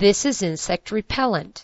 This is insect repellent.